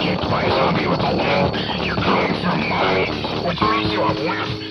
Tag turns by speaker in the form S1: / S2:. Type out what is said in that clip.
S1: kicked by a zombie with a limp. You're coming for mine, which means you have left